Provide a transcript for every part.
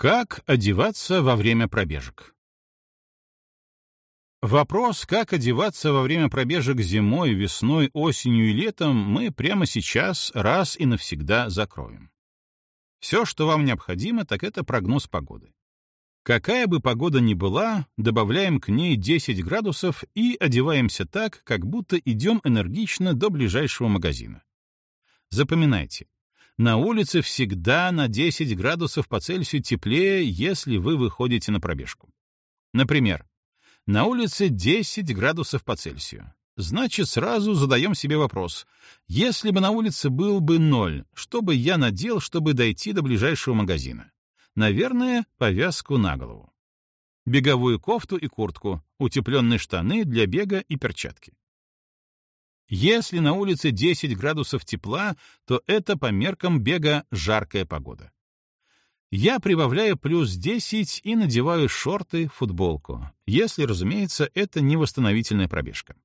Как одеваться во время пробежек? Вопрос, как одеваться во время пробежек зимой, весной, осенью и летом, мы прямо сейчас раз и навсегда закроем. Все, что вам необходимо, так это прогноз погоды. Какая бы погода ни была, добавляем к ней 10 градусов и одеваемся так, как будто идем энергично до ближайшего магазина. Запоминайте, на улице всегда на 10 градусов по Цельсию теплее, если вы выходите на пробежку. Например, на улице 10 градусов по Цельсию. Значит, сразу задаем себе вопрос. Если бы на улице был бы ноль, что бы я надел, чтобы дойти до ближайшего магазина? Наверное, повязку на голову. Беговую кофту и куртку, утепленные штаны для бега и перчатки. Если на улице 10 градусов тепла, то это по меркам бега жаркая погода. Я прибавляю плюс 10 и надеваю шорты, футболку, если, разумеется, это не восстановительная пробежка.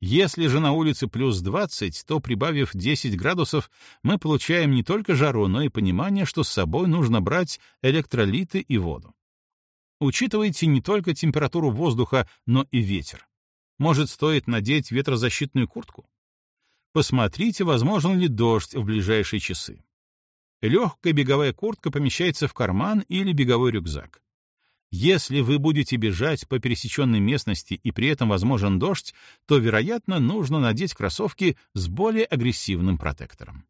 Если же на улице плюс 20, то, прибавив 10 градусов, мы получаем не только жару, но и понимание, что с собой нужно брать электролиты и воду. Учитывайте не только температуру воздуха, но и ветер. Может, стоит надеть ветрозащитную куртку? Посмотрите, возможен ли дождь в ближайшие часы. Легкая беговая куртка помещается в карман или беговой рюкзак. Если вы будете бежать по пересеченной местности и при этом возможен дождь, то, вероятно, нужно надеть кроссовки с более агрессивным протектором.